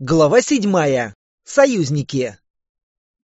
Глава седьмая. Союзники.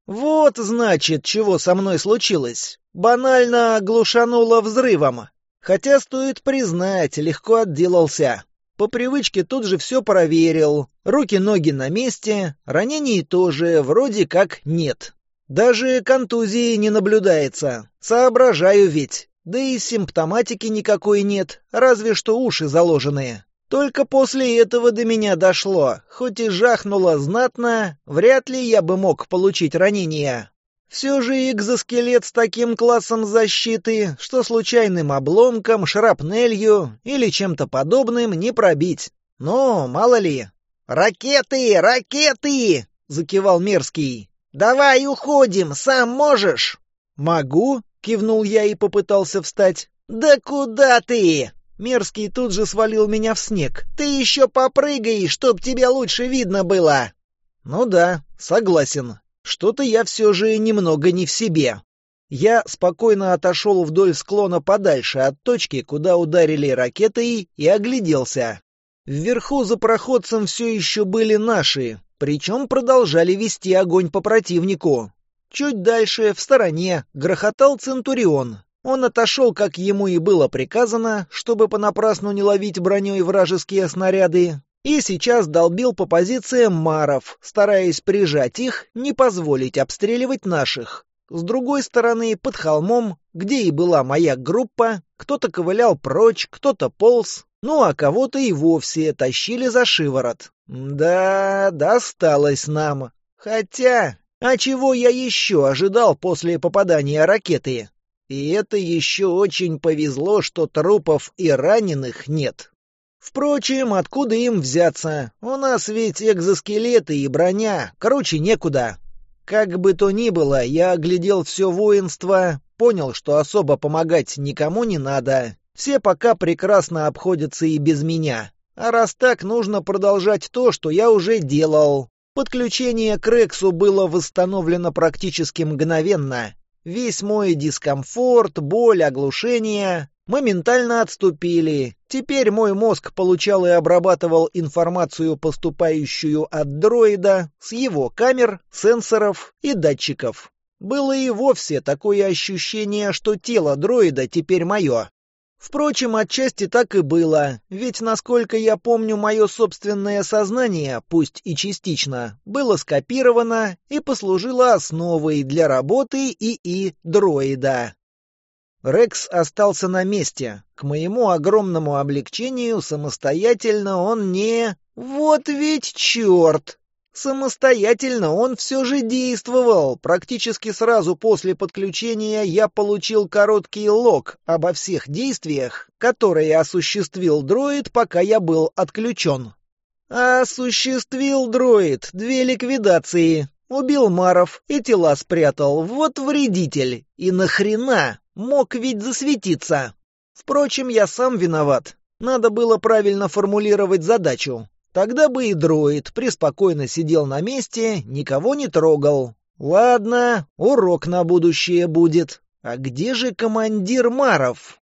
Вот, значит, чего со мной случилось. Банально глушануло взрывом. Хотя, стоит признать, легко отделался. По привычке тут же все проверил. Руки-ноги на месте, ранений тоже вроде как нет. Даже контузии не наблюдается. Соображаю ведь. Да и симптоматики никакой нет, разве что уши заложенные. Только после этого до меня дошло. Хоть и жахнуло знатно, вряд ли я бы мог получить ранение. Все же экзоскелет с таким классом защиты, что случайным обломком, шрапнелью или чем-то подобным не пробить. Но мало ли. «Ракеты! Ракеты!» — закивал Мерзкий. «Давай уходим, сам можешь!» «Могу!» — кивнул я и попытался встать. «Да куда ты?» Мерзкий тут же свалил меня в снег. «Ты еще попрыгай, чтоб тебя лучше видно было!» «Ну да, согласен. Что-то я все же немного не в себе». Я спокойно отошел вдоль склона подальше от точки, куда ударили ракеты, и огляделся. Вверху за проходцем все еще были наши, причем продолжали вести огонь по противнику. Чуть дальше, в стороне, грохотал Центурион. Он отошел, как ему и было приказано, чтобы понапрасну не ловить броней вражеские снаряды, и сейчас долбил по позициям маров, стараясь прижать их, не позволить обстреливать наших. С другой стороны, под холмом, где и была моя группа, кто-то ковылял прочь, кто-то полз, ну а кого-то и вовсе тащили за шиворот. Да, досталось нам. Хотя, а чего я еще ожидал после попадания ракеты? И это еще очень повезло, что трупов и раненых нет. Впрочем, откуда им взяться? У нас ведь экзоскелеты и броня, короче, некуда. Как бы то ни было, я оглядел все воинство, понял, что особо помогать никому не надо. Все пока прекрасно обходятся и без меня. А раз так, нужно продолжать то, что я уже делал. Подключение к Рексу было восстановлено практически мгновенно. Весь мой дискомфорт, боль, оглушение моментально отступили. Теперь мой мозг получал и обрабатывал информацию, поступающую от дроида, с его камер, сенсоров и датчиков. Было и вовсе такое ощущение, что тело дроида теперь мое. Впрочем, отчасти так и было, ведь, насколько я помню, мое собственное сознание, пусть и частично, было скопировано и послужило основой для работы ИИ-дроида. Рекс остался на месте. К моему огромному облегчению самостоятельно он не... Вот ведь черт! Самостоятельно он все же действовал. Практически сразу после подключения я получил короткий лог обо всех действиях, которые осуществил дроид, пока я был отключен. Осуществил дроид две ликвидации. Убил Маров и тела спрятал. Вот вредитель. И нахрена? Мог ведь засветиться. Впрочем, я сам виноват. Надо было правильно формулировать задачу. Тогда бы и дроид преспокойно сидел на месте, никого не трогал. Ладно, урок на будущее будет. А где же командир Маров?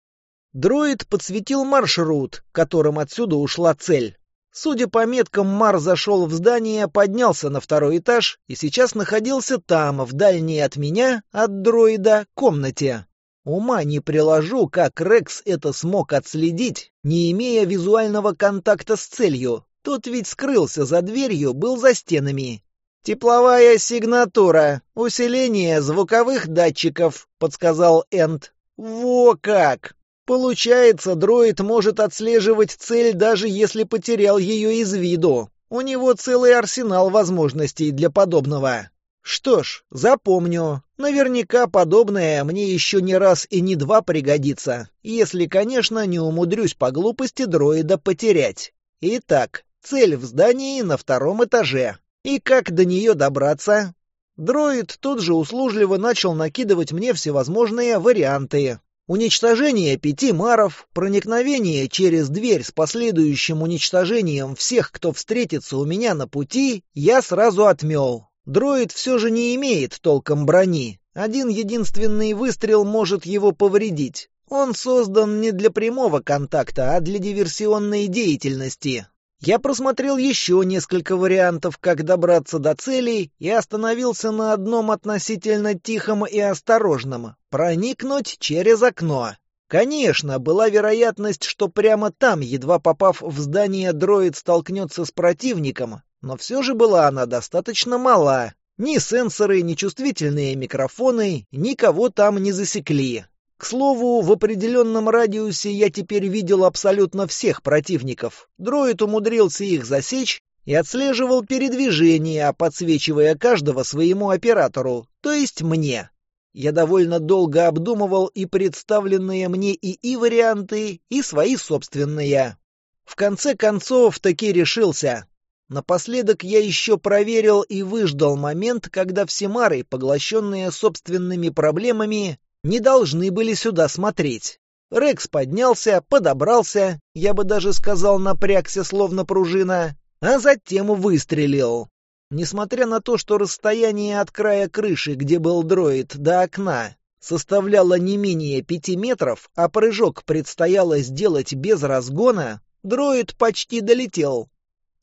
Дроид подсветил маршрут, которым отсюда ушла цель. Судя по меткам, Мар зашел в здание, поднялся на второй этаж и сейчас находился там, в дальней от меня, от дроида, комнате. Ума не приложу, как Рекс это смог отследить, не имея визуального контакта с целью. Тот ведь скрылся за дверью, был за стенами. «Тепловая сигнатура. Усиление звуковых датчиков», — подсказал Энд. «Во как!» Получается, дроид может отслеживать цель, даже если потерял ее из виду. У него целый арсенал возможностей для подобного. Что ж, запомню. Наверняка подобное мне еще не раз и не два пригодится, если, конечно, не умудрюсь по глупости дроида потерять. Итак, Цель в здании на втором этаже. И как до нее добраться? Дроид тут же услужливо начал накидывать мне всевозможные варианты. Уничтожение пяти маров, проникновение через дверь с последующим уничтожением всех, кто встретится у меня на пути, я сразу отмел. Дроид все же не имеет толком брони. Один единственный выстрел может его повредить. Он создан не для прямого контакта, а для диверсионной деятельности. Я просмотрел еще несколько вариантов, как добраться до целей, и остановился на одном относительно тихом и осторожном — проникнуть через окно. Конечно, была вероятность, что прямо там, едва попав в здание, дроид столкнется с противником, но все же была она достаточно мала. Ни сенсоры, ни чувствительные микрофоны никого там не засекли. К слову, в определенном радиусе я теперь видел абсолютно всех противников. Дроид умудрился их засечь и отслеживал передвижения, подсвечивая каждого своему оператору, то есть мне. Я довольно долго обдумывал и представленные мне ИИ варианты и свои собственные. В конце концов, таки решился. Напоследок я еще проверил и выждал момент, когда все мары, поглощенные собственными проблемами, не должны были сюда смотреть. Рекс поднялся, подобрался, я бы даже сказал, напрягся, словно пружина, а затем выстрелил. Несмотря на то, что расстояние от края крыши, где был дроид, до окна, составляло не менее пяти метров, а прыжок предстояло сделать без разгона, дроид почти долетел,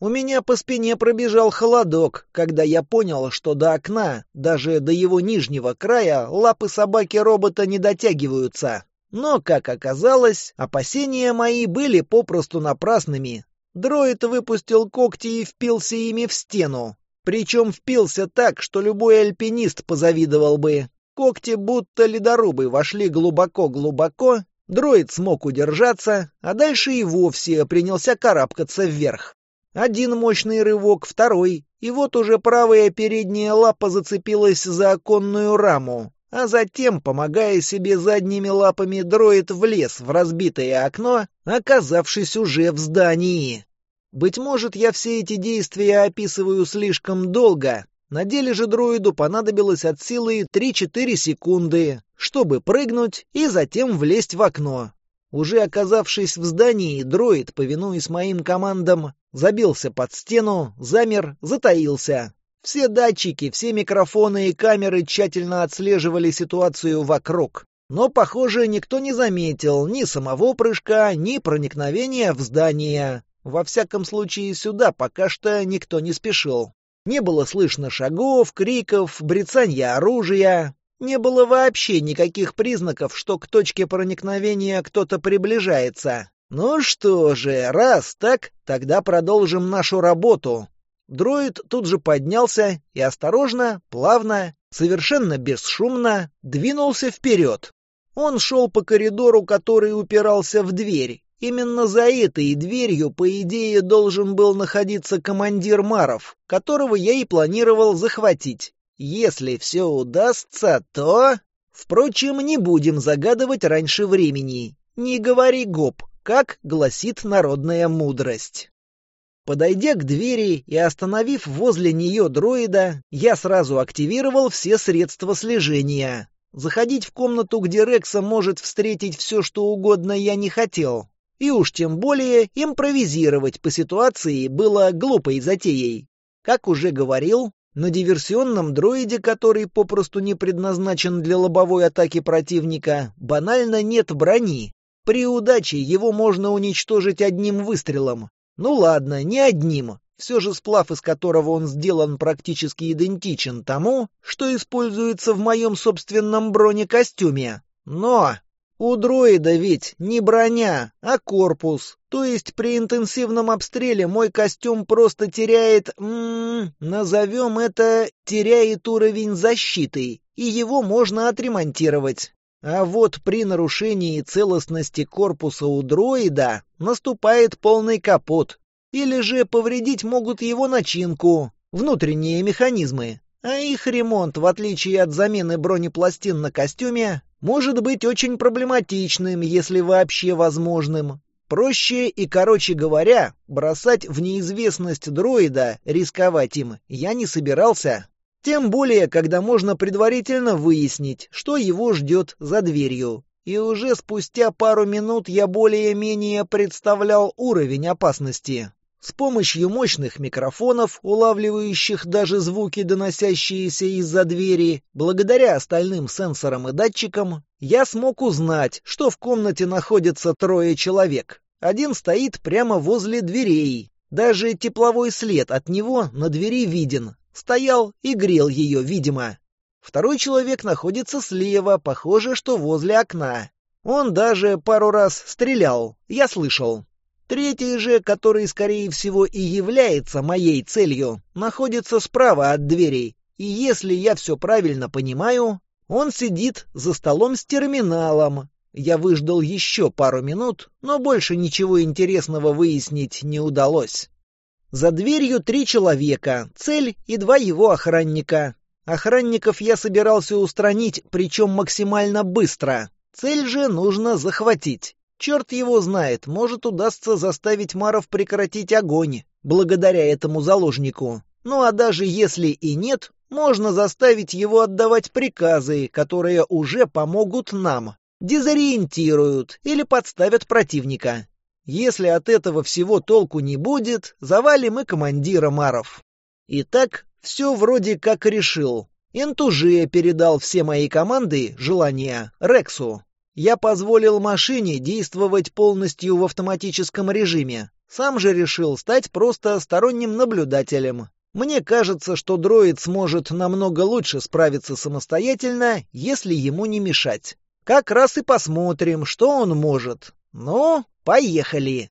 у меня по спине пробежал холодок, когда я понял, что до окна, даже до его нижнего края, лапы собаки-робота не дотягиваются. Но, как оказалось, опасения мои были попросту напрасными. Дроид выпустил когти и впился ими в стену. Причем впился так, что любой альпинист позавидовал бы. Когти будто ледорубы вошли глубоко-глубоко, дроид смог удержаться, а дальше и вовсе принялся карабкаться вверх. Один мощный рывок, второй, и вот уже правая передняя лапа зацепилась за оконную раму, а затем, помогая себе задними лапами, дроид влез в разбитое окно, оказавшись уже в здании. Быть может, я все эти действия описываю слишком долго. На деле же дроиду понадобилось от силы 3-4 секунды, чтобы прыгнуть и затем влезть в окно. Уже оказавшись в здании, дроид, повинуясь моим командам, забился под стену, замер, затаился. Все датчики, все микрофоны и камеры тщательно отслеживали ситуацию вокруг. Но, похоже, никто не заметил ни самого прыжка, ни проникновения в здание. Во всяком случае, сюда пока что никто не спешил. Не было слышно шагов, криков, брецанья оружия. Не было вообще никаких признаков, что к точке проникновения кто-то приближается. Ну что же, раз так, тогда продолжим нашу работу. Дроид тут же поднялся и осторожно, плавно, совершенно бесшумно двинулся вперед. Он шел по коридору, который упирался в дверь. Именно за этой дверью, по идее, должен был находиться командир Маров, которого я и планировал захватить. Если все удастся, то... Впрочем, не будем загадывать раньше времени. Не говори гоп, как гласит народная мудрость. Подойдя к двери и остановив возле нее дроида, я сразу активировал все средства слежения. Заходить в комнату, где Рекса может встретить все, что угодно, я не хотел. И уж тем более импровизировать по ситуации было глупой затеей. Как уже говорил, на диверсионном дроиде, который попросту не предназначен для лобовой атаки противника, банально нет брони. При удаче его можно уничтожить одним выстрелом. Ну ладно, не одним. Все же сплав, из которого он сделан, практически идентичен тому, что используется в моем собственном бронекостюме. Но у дроида ведь не броня, а корпус. То есть при интенсивном обстреле мой костюм просто теряет... М -м, назовем это... теряет уровень защиты, и его можно отремонтировать. А вот при нарушении целостности корпуса у дроида наступает полный капот. Или же повредить могут его начинку, внутренние механизмы. А их ремонт, в отличие от замены бронепластин на костюме, может быть очень проблематичным, если вообще возможным. Проще и короче говоря, бросать в неизвестность дроида, рисковать им, я не собирался. Тем более, когда можно предварительно выяснить, что его ждет за дверью. И уже спустя пару минут я более-менее представлял уровень опасности. С помощью мощных микрофонов, улавливающих даже звуки, доносящиеся из-за двери, благодаря остальным сенсорам и датчикам, я смог узнать, что в комнате находится трое человек. Один стоит прямо возле дверей. Даже тепловой след от него на двери виден. Стоял и грел ее, видимо. Второй человек находится слева, похоже, что возле окна. Он даже пару раз стрелял, я слышал. Третий же, который, скорее всего, и является моей целью, находится справа от дверей. И если я все правильно понимаю, он сидит за столом с терминалом. Я выждал еще пару минут, но больше ничего интересного выяснить не удалось. За дверью три человека, цель и два его охранника. Охранников я собирался устранить, причем максимально быстро. Цель же нужно захватить. Черт его знает, может удастся заставить Маров прекратить огонь благодаря этому заложнику. Ну а даже если и нет, можно заставить его отдавать приказы, которые уже помогут нам, дезориентируют или подставят противника. Если от этого всего толку не будет, завалим и командира Маров. Итак, все вроде как решил. Интужия передал все мои команды, желания, Рексу. Я позволил машине действовать полностью в автоматическом режиме. Сам же решил стать просто сторонним наблюдателем. Мне кажется, что дроид сможет намного лучше справиться самостоятельно, если ему не мешать. Как раз и посмотрим, что он может. Ну, поехали.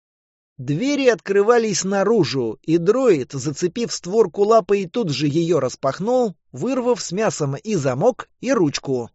Двери открывались наружу, и дроид, зацепив створку лапой, тут же ее распахнул, вырвав с мясом и замок, и ручку.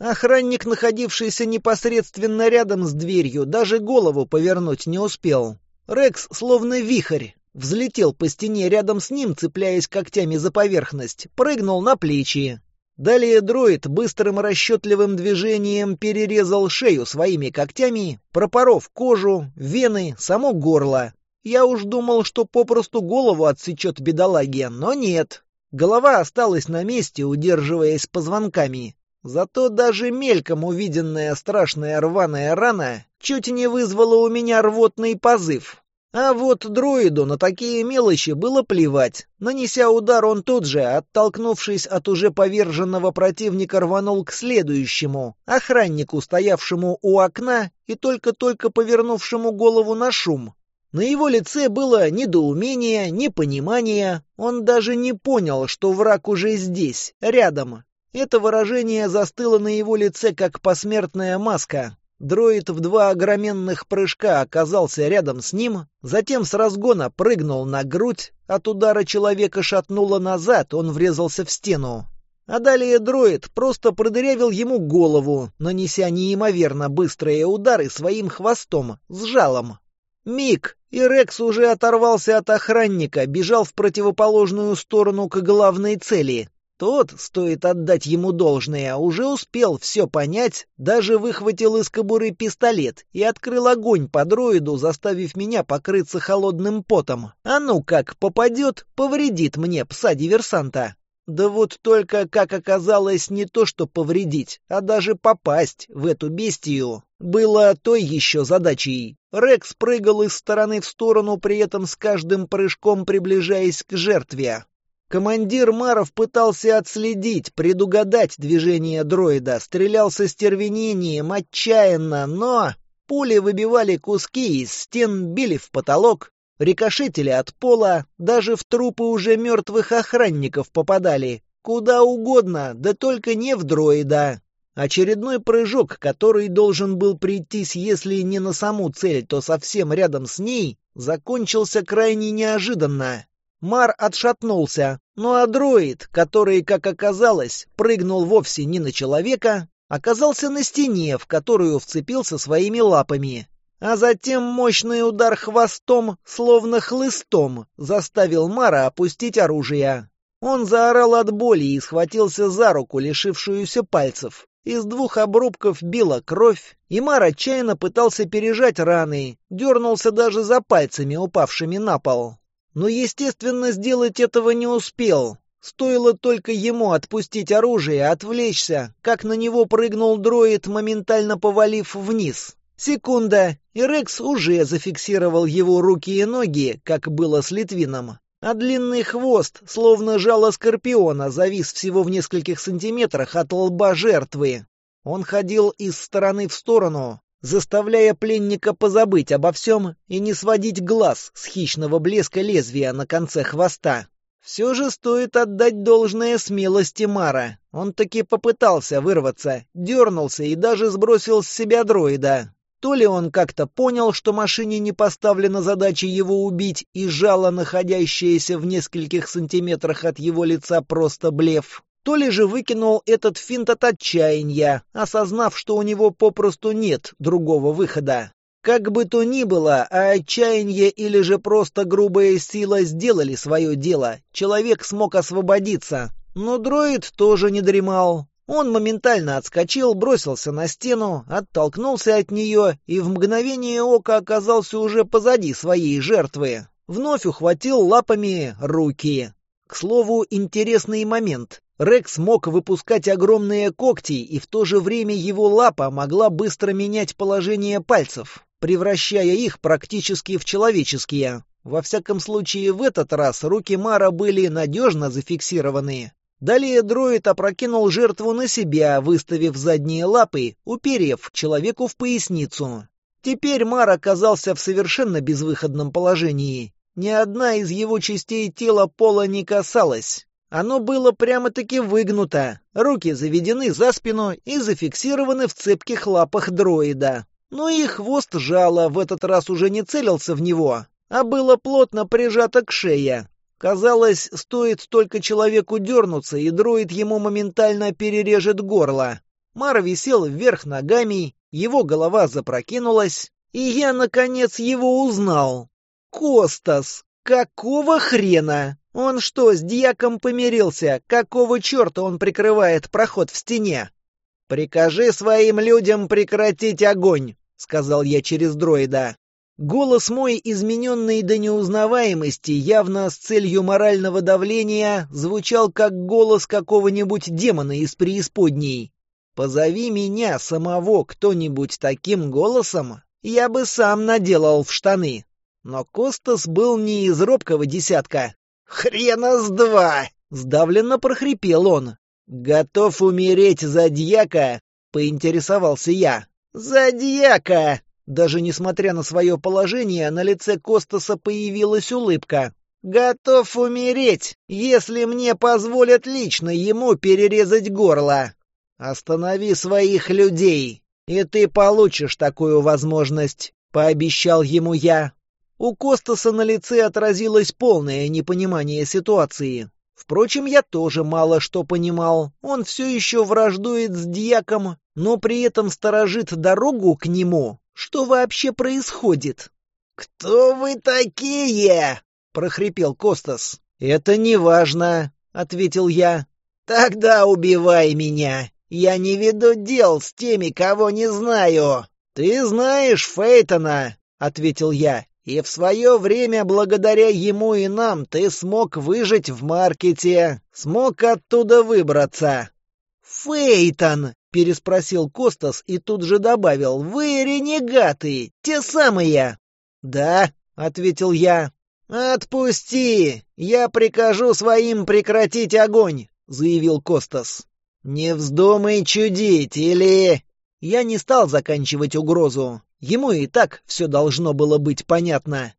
Охранник, находившийся непосредственно рядом с дверью, даже голову повернуть не успел. Рекс, словно вихрь, взлетел по стене рядом с ним, цепляясь когтями за поверхность, прыгнул на плечи. Далее дроид быстрым расчетливым движением перерезал шею своими когтями, пропоров кожу, вены, само горло. Я уж думал, что попросту голову отсечет бедолаге, но нет. Голова осталась на месте, удерживаясь позвонками. Зато даже мельком увиденная страшная рваная рана чуть не вызвала у меня рвотный позыв. А вот дроиду на такие мелочи было плевать. Нанеся удар, он тут же, оттолкнувшись от уже поверженного противника, рванул к следующему, охраннику, стоявшему у окна и только-только повернувшему голову на шум. На его лице было недоумение, непонимание. Он даже не понял, что враг уже здесь, рядом, это выражение застыло на его лице, как посмертная маска. Дроид в два огроменных прыжка оказался рядом с ним, затем с разгона прыгнул на грудь, от удара человека шатнуло назад, он врезался в стену. А далее дроид просто продырявил ему голову, нанеся неимоверно быстрые удары своим хвостом, с жалом. Миг, и Рекс уже оторвался от охранника, бежал в противоположную сторону к главной цели. Тот, стоит отдать ему должное, уже успел все понять, даже выхватил из кобуры пистолет и открыл огонь по дроиду, заставив меня покрыться холодным потом. А ну как попадет, повредит мне пса-диверсанта. Да вот только, как оказалось, не то что повредить, а даже попасть в эту бестию было той еще задачей. Рекс прыгал из стороны в сторону, при этом с каждым прыжком приближаясь к жертве. Командир Маров пытался отследить, предугадать движение дроида, стрелял со стервенением отчаянно, но пули выбивали куски из стен, били в потолок, рикошетили от пола, даже в трупы уже мертвых охранников попадали. Куда угодно, да только не в дроида. Очередной прыжок, который должен был прийтись, если не на саму цель, то совсем рядом с ней, закончился крайне неожиданно. Мар отшатнулся, но а ну адроид, который, как оказалось, прыгнул вовсе не на человека, оказался на стене, в которую вцепился своими лапами. А затем мощный удар хвостом, словно хлыстом, заставил Мара опустить оружие. Он заорал от боли и схватился за руку, лишившуюся пальцев. Из двух обрубков била кровь, и Мар отчаянно пытался пережать раны, дернулся даже за пальцами, упавшими на пол. Но, естественно, сделать этого не успел. Стоило только ему отпустить оружие, отвлечься, как на него прыгнул дроид, моментально повалив вниз. Секунда, и Рекс уже зафиксировал его руки и ноги, как было с Литвином. А длинный хвост, словно жало скорпиона, завис всего в нескольких сантиметрах от лба жертвы. Он ходил из стороны в сторону, заставляя пленника позабыть обо всем и не сводить глаз с хищного блеска лезвия на конце хвоста. Все же стоит отдать должное смелости Мара. Он таки попытался вырваться, дернулся и даже сбросил с себя дроида. То ли он как-то понял, что машине не поставлена задача его убить, и жало, находящееся в нескольких сантиметрах от его лица, просто блеф то ли же выкинул этот финт от отчаяния, осознав, что у него попросту нет другого выхода. Как бы то ни было, а отчаяние или же просто грубая сила сделали свое дело. Человек смог освободиться. Но дроид тоже не дремал. Он моментально отскочил, бросился на стену, оттолкнулся от нее и в мгновение ока оказался уже позади своей жертвы. Вновь ухватил лапами руки. К слову, интересный момент. Рекс мог выпускать огромные когти, и в то же время его лапа могла быстро менять положение пальцев, превращая их практически в человеческие. Во всяком случае, в этот раз руки Мара были надежно зафиксированы. Далее дроид опрокинул жертву на себя, выставив задние лапы, уперев человеку в поясницу. Теперь Мар оказался в совершенно безвыходном положении. Ни одна из его частей тела пола не касалась. Оно было прямо-таки выгнуто, руки заведены за спину и зафиксированы в цепких лапах дроида. Но и хвост жало в этот раз уже не целился в него, а было плотно прижато к шее. Казалось, стоит только человеку дернуться, и дроид ему моментально перережет горло. Мар висел вверх ногами, его голова запрокинулась, и я, наконец, его узнал. «Костас! Какого хрена?» Он что, с дьяком помирился? Какого черта он прикрывает проход в стене? Прикажи своим людям прекратить огонь, сказал я через дроида. Голос мой, измененный до неузнаваемости, явно с целью морального давления, звучал как голос какого-нибудь демона из преисподней. «Позови меня самого кто-нибудь таким голосом, я бы сам наделал в штаны». Но Костас был не из робкого десятка. «Хрена с два!» — сдавленно прохрипел он. «Готов умереть за дьяка?» — поинтересовался я. «За дьяка!» Даже несмотря на свое положение, на лице Костаса появилась улыбка. «Готов умереть, если мне позволят лично ему перерезать горло. Останови своих людей, и ты получишь такую возможность», — пообещал ему я. У Костаса на лице отразилось полное непонимание ситуации. Впрочем, я тоже мало что понимал. Он все еще враждует с дьяком, но при этом сторожит дорогу к нему. Что вообще происходит? «Кто вы такие?» — прохрипел Костас. «Это не важно, ответил я. «Тогда убивай меня. Я не веду дел с теми, кого не знаю». «Ты знаешь Фейтона», — ответил я. И в свое время, благодаря ему и нам, ты смог выжить в маркете, смог оттуда выбраться. «Фейтон!» — переспросил Костас и тут же добавил. «Вы ренегаты, те самые!» «Да», — ответил я. «Отпусти! Я прикажу своим прекратить огонь!» — заявил Костас. «Не вздумай чудить, или...» Я не стал заканчивать угрозу. Ему и так все должно было быть понятно.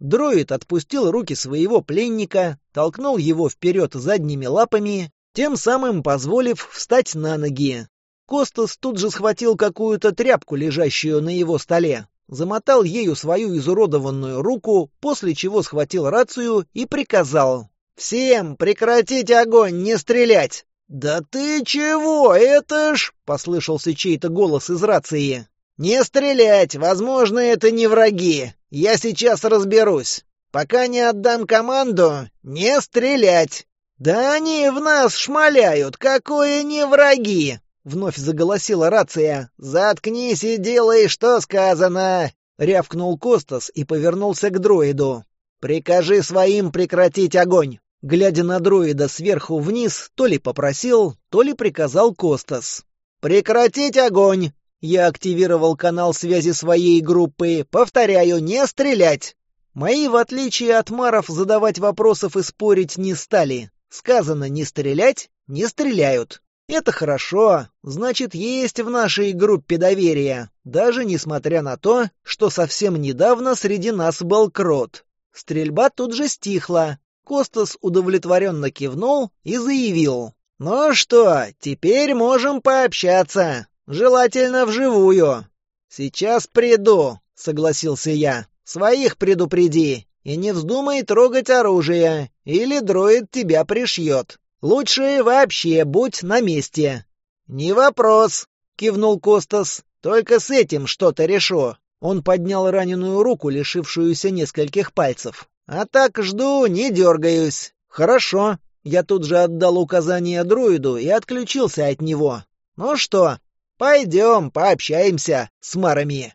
Дроид отпустил руки своего пленника, толкнул его вперед задними лапами, тем самым позволив встать на ноги. Костас тут же схватил какую-то тряпку, лежащую на его столе, замотал ею свою изуродованную руку, после чего схватил рацию и приказал. «Всем прекратить огонь, не стрелять!» «Да ты чего, это ж...» — послышался чей-то голос из рации. «Не стрелять! Возможно, это не враги. Я сейчас разберусь. Пока не отдам команду, не стрелять!» «Да они в нас шмаляют! Какое не враги!» — вновь заголосила рация. «Заткнись и делай, что сказано!» — рявкнул Костас и повернулся к дроиду. «Прикажи своим прекратить огонь!» Глядя на дроида сверху вниз, то ли попросил, то ли приказал Костас. «Прекратить огонь!» Я активировал канал связи своей группы. Повторяю, не стрелять! Мои, в отличие от Маров, задавать вопросов и спорить не стали. Сказано «не стрелять» — не стреляют. Это хорошо, значит, есть в нашей группе доверие, даже несмотря на то, что совсем недавно среди нас был крот. Стрельба тут же стихла. Костас удовлетворенно кивнул и заявил. «Ну что, теперь можем пообщаться желательно вживую. Сейчас приду, согласился я. Своих предупреди и не вздумай трогать оружие, или дроид тебя пришьет. Лучше вообще будь на месте. Не вопрос, кивнул Костас. Только с этим что-то решу. Он поднял раненую руку, лишившуюся нескольких пальцев. А так жду, не дергаюсь. Хорошо. Я тут же отдал указание дроиду и отключился от него. Ну что, Пойдем пообщаемся с марами.